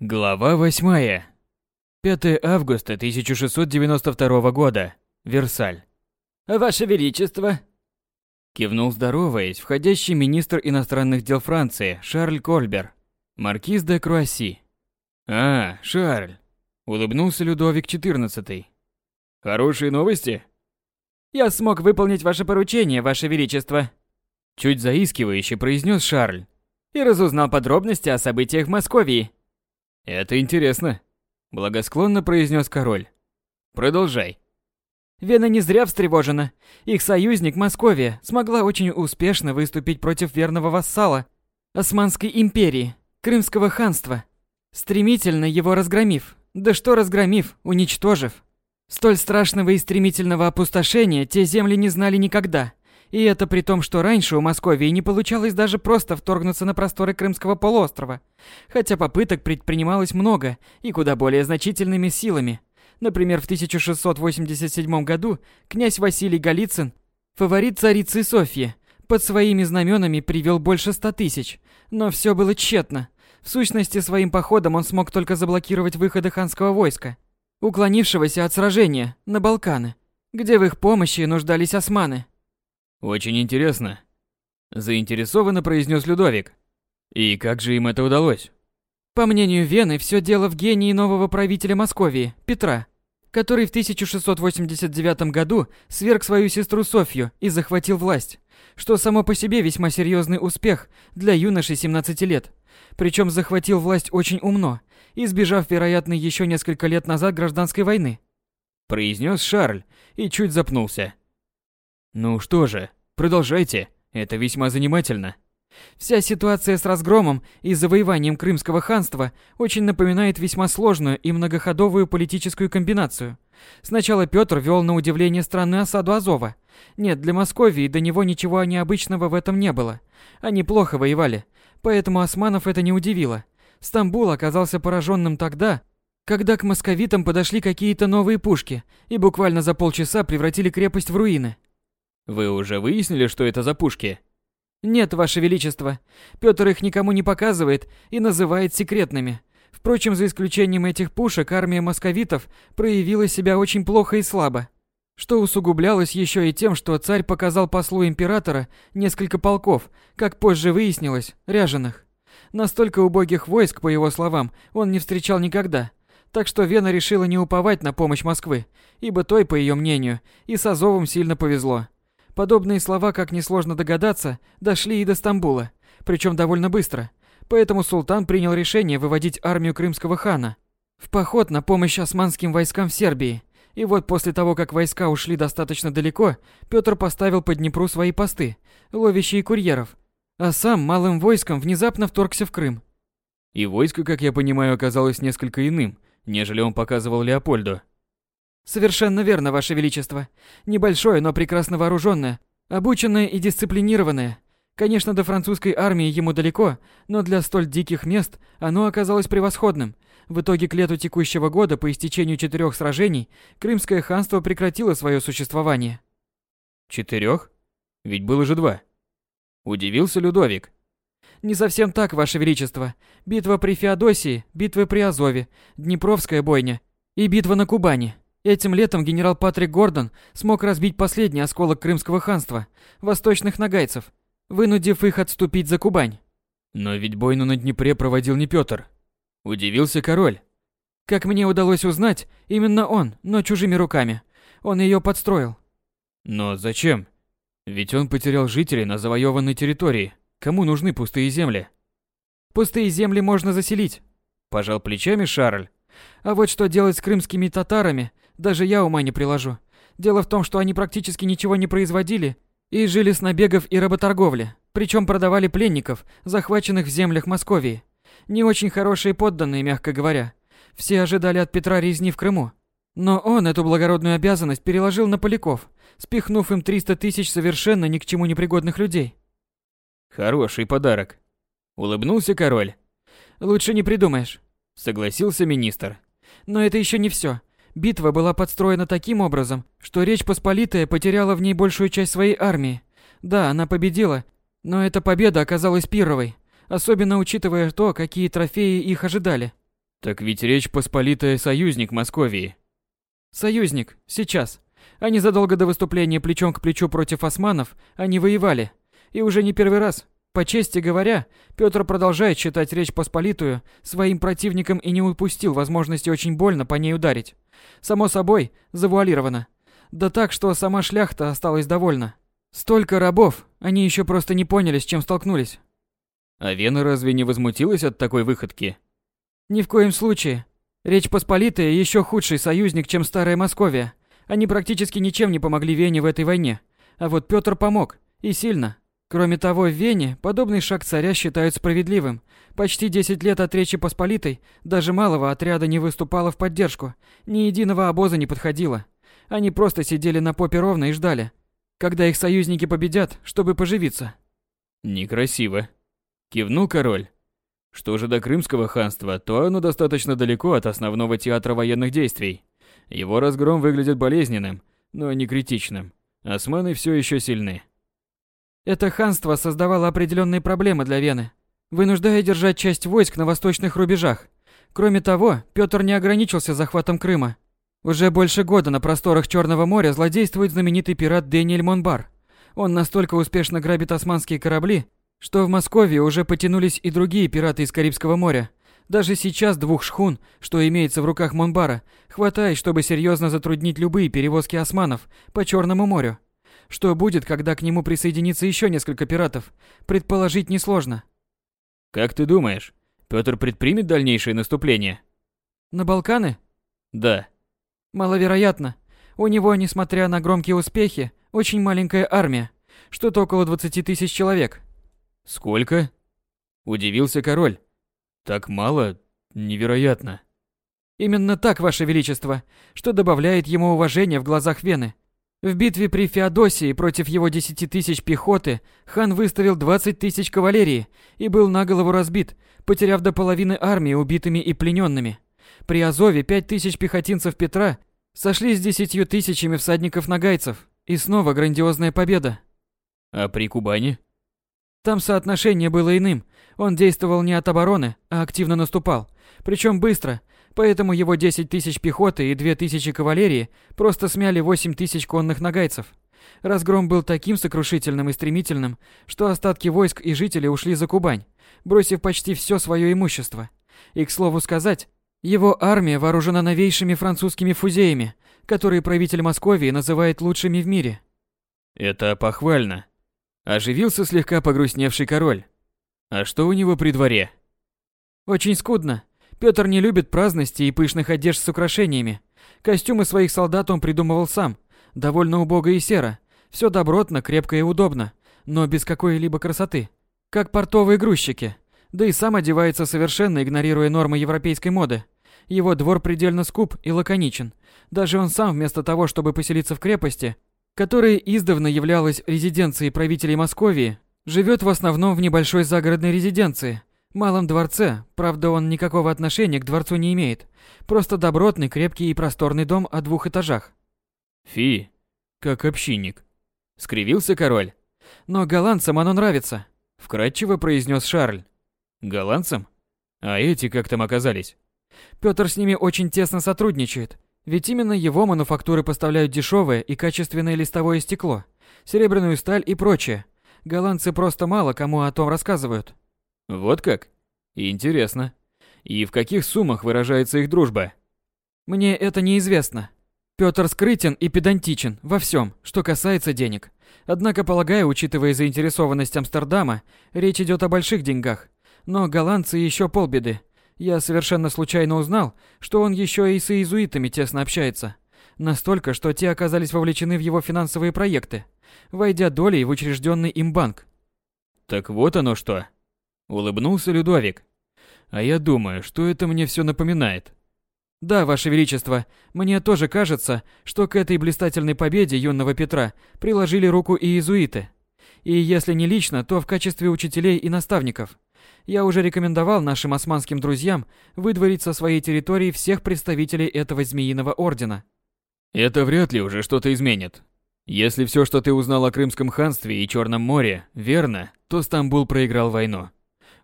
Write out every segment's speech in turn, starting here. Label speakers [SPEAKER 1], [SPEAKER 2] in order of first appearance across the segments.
[SPEAKER 1] Глава 8. 5 августа 1692 года. Версаль.
[SPEAKER 2] Ваше Величество.
[SPEAKER 1] Кивнул здороваясь входящий министр иностранных дел Франции Шарль Кольбер, маркиз де Круасси. А, Шарль. Улыбнулся Людовик XIV. Хорошие новости?
[SPEAKER 2] Я смог выполнить ваше поручение, Ваше Величество.
[SPEAKER 1] Чуть заискивающе произнес Шарль.
[SPEAKER 2] И разузнал подробности о событиях в Москве.
[SPEAKER 1] Это интересно, благосклонно произнес король. Продолжай.
[SPEAKER 2] Вена не зря встревожена. Их союзник Московия смогла очень успешно выступить против верного вассала Османской империи, Крымского ханства, стремительно его разгромив. Да что разгромив, уничтожив. Столь страшного и стремительного опустошения те земли не знали никогда. И это при том, что раньше у Московии не получалось даже просто вторгнуться на просторы Крымского полуострова. Хотя попыток предпринималось много и куда более значительными силами. Например, в 1687 году князь Василий Голицын, фаворит царицы Софьи, под своими знаменами привел больше ста тысяч. Но все было тщетно. В сущности, своим походом он смог только заблокировать выходы ханского войска, уклонившегося от сражения на Балканы, где в их помощи нуждались османы.
[SPEAKER 1] Очень интересно, заинтересованно произнес Людовик. И как же им это удалось?
[SPEAKER 2] По мнению Вены, все дело в гении нового правителя Московии, Петра, который в 1689 году сверг свою сестру Софью и захватил власть, что само по себе весьма серьезный успех для юноши 17 лет. Причем захватил власть очень умно, избежав, вероятно, еще несколько лет назад гражданской войны.
[SPEAKER 1] Произнес Шарль и чуть запнулся. Ну что же, продолжайте, это весьма занимательно.
[SPEAKER 2] Вся ситуация с разгромом и завоеванием Крымского ханства очень напоминает весьма сложную и многоходовую политическую комбинацию. Сначала Петр вел на удивление странную осаду Азова. Нет, для Московии до него ничего необычного в этом не было. Они плохо воевали, поэтому османов это не удивило. Стамбул оказался пораженным тогда, когда к московитам подошли какие-то новые пушки и буквально за полчаса превратили крепость в руины.
[SPEAKER 1] Вы уже выяснили, что это за пушки?
[SPEAKER 2] Нет, ваше величество. Пётр их никому не показывает и называет секретными. Впрочем, за исключением этих пушек, армия московитов проявила себя очень плохо и слабо. Что усугублялось еще и тем, что царь показал послу императора несколько полков, как позже выяснилось, ряженых. Настолько убогих войск, по его словам, он не встречал никогда. Так что Вена решила не уповать на помощь Москвы, ибо той, по ее мнению, и с Азовом сильно повезло. Подобные слова, как несложно догадаться, дошли и до Стамбула, причем довольно быстро. Поэтому султан принял решение выводить армию крымского хана в поход на помощь османским войскам в Сербии. И вот после того, как войска ушли достаточно далеко, Петр поставил по Днепру свои посты, ловящие курьеров, а сам малым войском внезапно вторгся в Крым.
[SPEAKER 1] И войско, как я понимаю, оказалось несколько иным, нежели он показывал Леопольду.
[SPEAKER 2] Совершенно верно, Ваше Величество. Небольшое, но прекрасно вооруженное, обученное и дисциплинированное. Конечно, до французской армии ему далеко, но для столь диких мест оно оказалось превосходным. В итоге к лету текущего года по истечению четырех сражений Крымское ханство прекратило свое существование.
[SPEAKER 1] Четырех? Ведь было же два. Удивился Людовик.
[SPEAKER 2] Не совсем так, Ваше Величество. Битва при Феодосии, битва при Азове, Днепровская бойня и битва на Кубани. Этим летом генерал Патрик Гордон смог разбить последний осколок Крымского ханства, восточных нагайцев, вынудив их отступить за Кубань.
[SPEAKER 1] Но ведь бойну на Днепре проводил не Пётр. Удивился король.
[SPEAKER 2] Как мне удалось узнать, именно он, но чужими руками. Он ее подстроил.
[SPEAKER 1] Но зачем? Ведь он потерял жителей на завоеванной территории. Кому нужны пустые земли?
[SPEAKER 2] Пустые земли можно заселить.
[SPEAKER 1] Пожал плечами Шарль.
[SPEAKER 2] А вот что делать с крымскими татарами, даже я ума не приложу. Дело в том, что они практически ничего не производили и жили с набегов и работорговли, причем продавали пленников, захваченных в землях Московии. Не очень хорошие подданные, мягко говоря. Все ожидали от Петра резни в Крыму. Но он эту благородную обязанность переложил на поляков, спихнув им 300 тысяч совершенно ни к чему не пригодных людей.
[SPEAKER 1] Хороший подарок. Улыбнулся король.
[SPEAKER 2] Лучше не придумаешь.
[SPEAKER 1] Согласился министр.
[SPEAKER 2] Но это еще не все. Битва была подстроена таким образом, что Речь Посполитая потеряла в ней большую часть своей армии. Да, она победила, но эта победа оказалась пировой, особенно учитывая то, какие трофеи их ожидали.
[SPEAKER 1] Так ведь Речь Посполитая союзник Московии.
[SPEAKER 2] Союзник, сейчас. А незадолго до выступления плечом к плечу против османов они воевали. И уже не первый раз. По чести говоря, Петр продолжает считать Речь Посполитую своим противником и не упустил возможности очень больно по ней ударить. Само собой, завуалировано. Да так, что сама шляхта осталась довольна. Столько рабов, они еще просто не поняли, с чем столкнулись.
[SPEAKER 1] А Вена разве не возмутилась от такой выходки?
[SPEAKER 2] Ни в коем случае. Речь Посполитая еще худший союзник, чем Старая Московия. Они практически ничем не помогли Вене в этой войне. А вот Петр помог. И сильно. Кроме того, в Вене подобный шаг царя считают справедливым. Почти 10 лет от Речи Посполитой даже малого отряда не выступало в поддержку. Ни единого обоза не подходило. Они просто сидели на попе ровно и ждали, когда их союзники победят, чтобы поживиться.
[SPEAKER 1] Некрасиво. Кивнул король. Что же до Крымского ханства, то оно достаточно далеко от основного театра военных действий. Его разгром выглядит болезненным, но не критичным. Османы все еще сильны.
[SPEAKER 2] Это ханство создавало определенные проблемы для Вены, вынуждая держать часть войск на восточных рубежах. Кроме того, Петр не ограничился захватом Крыма. Уже больше года на просторах Черного моря злодействует знаменитый пират Дэниэль Монбар. Он настолько успешно грабит османские корабли, что в Москве уже потянулись и другие пираты из Карибского моря. Даже сейчас двух шхун, что имеется в руках Монбара, хватает, чтобы серьезно затруднить любые перевозки османов по Черному морю. Что будет, когда к нему присоединится еще несколько пиратов, предположить несложно.
[SPEAKER 1] Как ты думаешь, Петр предпримет дальнейшее наступление?
[SPEAKER 2] На Балканы?
[SPEAKER 1] Да.
[SPEAKER 2] Маловероятно. У него, несмотря на громкие успехи, очень маленькая армия, что-то около 20 тысяч человек.
[SPEAKER 1] Сколько? Удивился король. Так мало? Невероятно.
[SPEAKER 2] Именно так, Ваше Величество, что добавляет ему уважения в глазах Вены. В битве при Феодосии против его 10 тысяч пехоты хан выставил 20 тысяч кавалерии и был на голову разбит, потеряв до половины армии убитыми и плененными. При Азове 5 тысяч пехотинцев Петра сошли с десятью тысячами всадников-нагайцев. И снова грандиозная победа.
[SPEAKER 1] А при Кубани?
[SPEAKER 2] Там соотношение было иным. Он действовал не от обороны, а активно наступал. Причем быстро, поэтому его 10 тысяч пехоты и 2 тысячи кавалерии просто смяли 8 тысяч конных нагайцев. Разгром был таким сокрушительным и стремительным, что остатки войск и жителей ушли за Кубань, бросив почти все свое имущество. И, к слову сказать, его армия вооружена новейшими французскими фузеями, которые правитель Московии называет лучшими в мире.
[SPEAKER 1] Это похвально. Оживился слегка погрустневший король. А что у него при дворе?
[SPEAKER 2] Очень скудно. Петр не любит праздности и пышных одежд с украшениями. Костюмы своих солдат он придумывал сам. Довольно убого и серо. Все добротно, крепко и удобно, но без какой-либо красоты. Как портовые грузчики. Да и сам одевается совершенно игнорируя нормы европейской моды. Его двор предельно скуп и лаконичен. Даже он сам вместо того, чтобы поселиться в крепости, которая издавна являлась резиденцией правителей Московии, живет в основном в небольшой загородной резиденции, малом дворце, правда он никакого отношения к дворцу не имеет. Просто добротный, крепкий и просторный дом о двух этажах.
[SPEAKER 1] Фи, как общинник. Скривился король.
[SPEAKER 2] Но голландцам оно нравится.
[SPEAKER 1] Вкратчиво произнес Шарль. Голландцам? А эти как там оказались?
[SPEAKER 2] Пётр с ними очень тесно сотрудничает. Ведь именно его мануфактуры поставляют дешевое и качественное листовое стекло, серебряную сталь и прочее. Голландцы просто мало кому о том рассказывают.
[SPEAKER 1] Вот как? Интересно. И в каких суммах выражается их дружба?
[SPEAKER 2] Мне это неизвестно. Пётр скрытен и педантичен во всем, что касается денег. Однако, полагаю, учитывая заинтересованность Амстердама, речь идет о больших деньгах. Но голландцы еще полбеды. Я совершенно случайно узнал, что он еще и с иезуитами тесно общается. Настолько, что те оказались вовлечены в его финансовые проекты, войдя долей в учрежденный им банк.
[SPEAKER 1] Так вот оно что. Улыбнулся Людовик. А я думаю, что это мне все напоминает.
[SPEAKER 2] Да, Ваше Величество, мне тоже кажется, что к этой блистательной победе юного Петра приложили руку и иезуиты. И если не лично, то в качестве учителей и наставников. Я уже рекомендовал нашим османским друзьям выдворить со своей территории всех представителей этого змеиного ордена.
[SPEAKER 1] Это вряд ли уже что-то изменит. Если все, что ты узнал о Крымском ханстве и Черном море, верно, то Стамбул проиграл войну.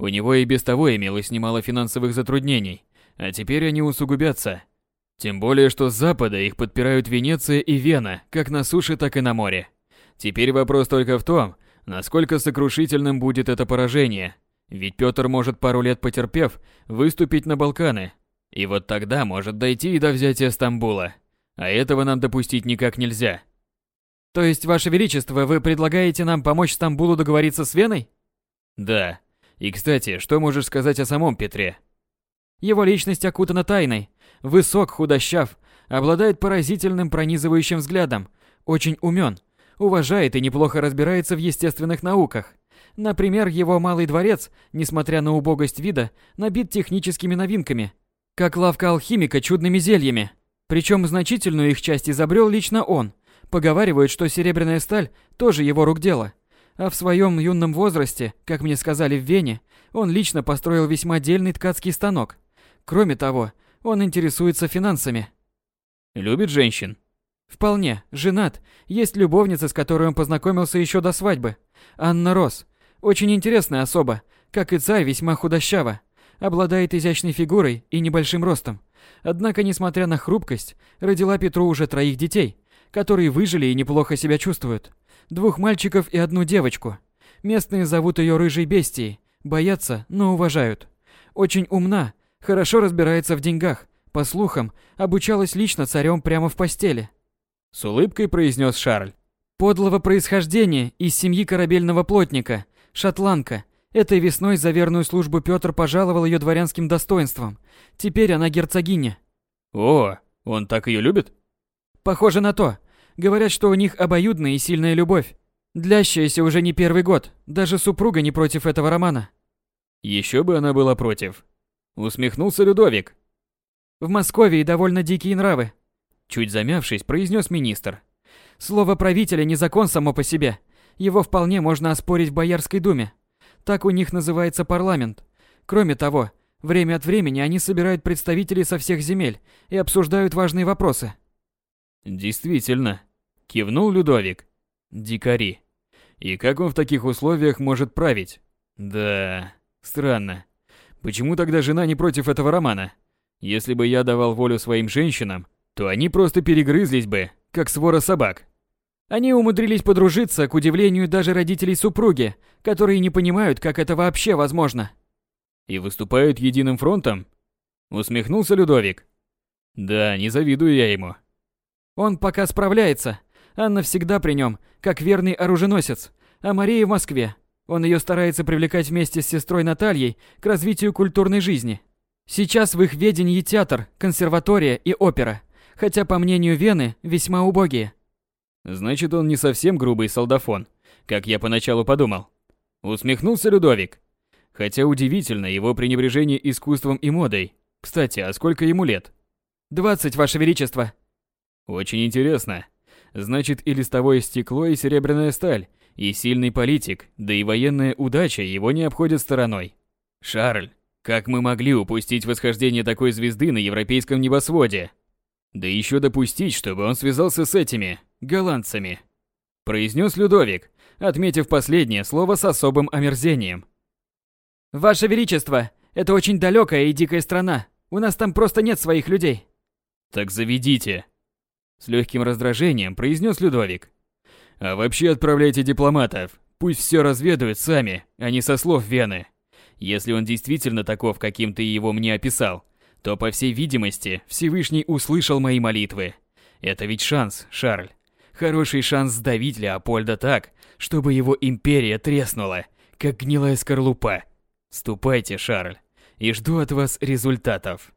[SPEAKER 1] У него и без того имелось немало финансовых затруднений, а теперь они усугубятся. Тем более, что с запада их подпирают Венеция и Вена, как на суше, так и на море. Теперь вопрос только в том, насколько сокрушительным будет это поражение. Ведь Петр может пару лет потерпев, выступить на Балканы. И вот тогда может дойти и до взятия Стамбула. А этого нам допустить никак нельзя.
[SPEAKER 2] То есть, Ваше Величество, вы предлагаете нам помочь Стамбулу договориться с Веной?
[SPEAKER 1] Да. И, кстати, что можешь сказать о самом Петре?
[SPEAKER 2] Его личность окутана тайной. Высок, худощав, обладает поразительным пронизывающим взглядом, очень умен, уважает и неплохо разбирается в естественных науках. Например, его малый дворец, несмотря на убогость вида, набит техническими новинками, как лавка алхимика чудными зельями. Причем значительную их часть изобрел лично он. Поговаривают, что серебряная сталь тоже его рук дело. А в своем юном возрасте, как мне сказали в Вене, он лично построил весьма дельный ткацкий станок. Кроме того, он интересуется финансами.
[SPEAKER 1] Любит женщин?
[SPEAKER 2] Вполне. Женат. Есть любовница, с которой он познакомился еще до свадьбы. Анна Рос. Очень интересная особа. Как и царь, весьма худощава. Обладает изящной фигурой и небольшим ростом. Однако, несмотря на хрупкость, родила Петру уже троих детей, которые выжили и неплохо себя чувствуют. Двух мальчиков и одну девочку. Местные зовут ее рыжей бестией, боятся, но уважают. Очень умна, хорошо разбирается в деньгах, по слухам, обучалась лично царем прямо в постели.
[SPEAKER 1] С улыбкой произнес Шарль.
[SPEAKER 2] Подлого происхождения из семьи корабельного плотника, шотландка, Этой весной за верную службу Петр пожаловал ее дворянским достоинством. Теперь она герцогиня.
[SPEAKER 1] О, он так ее любит?
[SPEAKER 2] Похоже на то. Говорят, что у них обоюдная и сильная любовь. Длящаяся уже не первый год. Даже супруга не против этого романа.
[SPEAKER 1] Еще бы она была против. Усмехнулся Людовик.
[SPEAKER 2] В Москве довольно дикие нравы.
[SPEAKER 1] Чуть замявшись, произнес министр.
[SPEAKER 2] Слово правителя не закон само по себе. Его вполне можно оспорить в Боярской думе. Так у них называется парламент. Кроме того, время от времени они собирают представителей со всех земель и обсуждают важные вопросы.
[SPEAKER 1] Действительно, кивнул Людовик. Дикари. И как он в таких условиях может править? Да, странно. Почему тогда жена не против этого романа? Если бы я давал волю своим женщинам, то они просто перегрызлись бы, как свора собак.
[SPEAKER 2] Они умудрились подружиться, к удивлению даже родителей супруги, которые не понимают, как это вообще возможно.
[SPEAKER 1] И выступают единым фронтом? Усмехнулся Людовик. Да, не завидую я ему.
[SPEAKER 2] Он пока справляется. Анна всегда при нем, как верный оруженосец, а Мария в Москве. Он ее старается привлекать вместе с сестрой Натальей к развитию культурной жизни. Сейчас в их ведении театр, консерватория и опера, хотя, по мнению Вены, весьма убогие.
[SPEAKER 1] Значит, он не совсем грубый солдафон, как я поначалу подумал. Усмехнулся Людовик. Хотя удивительно его пренебрежение искусством и модой. Кстати, а сколько ему лет?
[SPEAKER 2] Двадцать, Ваше Величество.
[SPEAKER 1] Очень интересно. Значит, и листовое стекло, и серебряная сталь, и сильный политик, да и военная удача его не обходят стороной. Шарль, как мы могли упустить восхождение такой звезды на европейском небосводе? Да еще допустить, чтобы он связался с этими, голландцами. Произнес Людовик, отметив последнее слово с особым омерзением.
[SPEAKER 2] Ваше Величество, это очень далекая и дикая страна. У нас там просто нет своих людей.
[SPEAKER 1] Так заведите. С легким раздражением произнес Людовик. А вообще отправляйте дипломатов. Пусть все разведают сами, а не со слов Вены. Если он действительно таков, каким ты его мне описал, то, по всей видимости, Всевышний услышал мои молитвы. Это ведь шанс, Шарль. Хороший шанс сдавить Леопольда так, чтобы его империя треснула, как гнилая скорлупа. Ступайте, Шарль, и жду от вас результатов.